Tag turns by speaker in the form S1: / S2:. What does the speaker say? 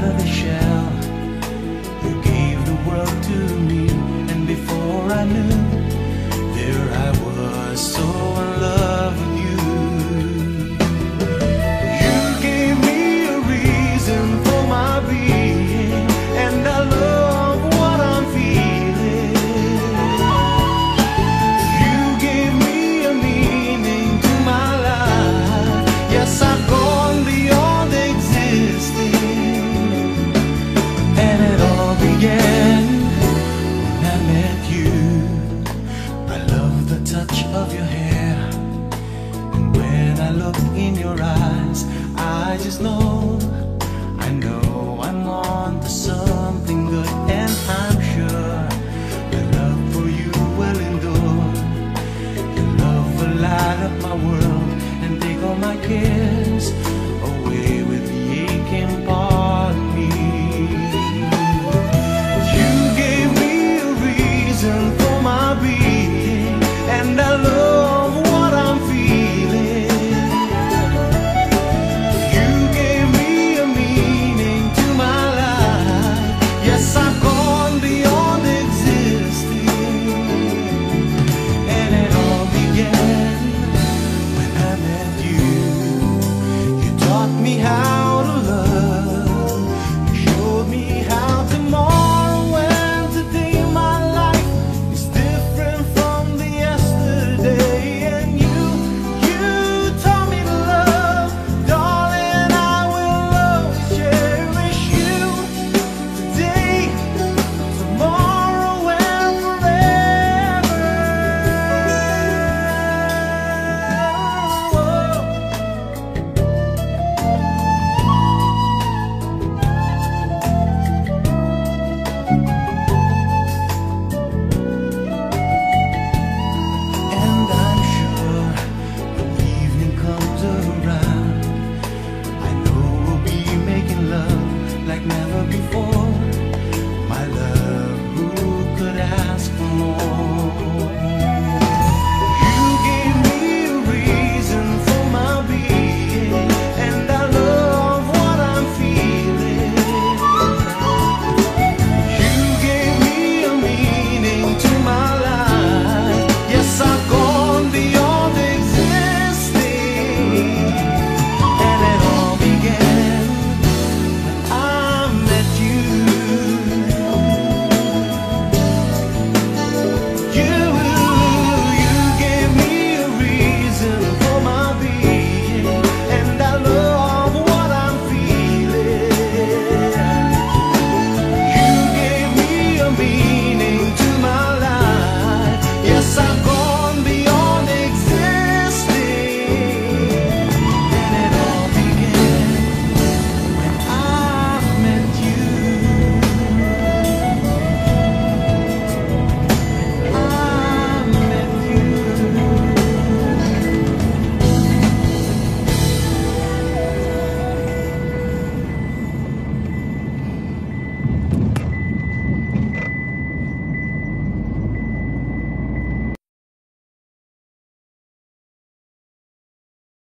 S1: out of the shell. You gave the world to me and before I knew Look in your eyes, I just know, I know I'm on to something good, and I'm sure your love for you will endure. Your love will light up my world and take all my cares.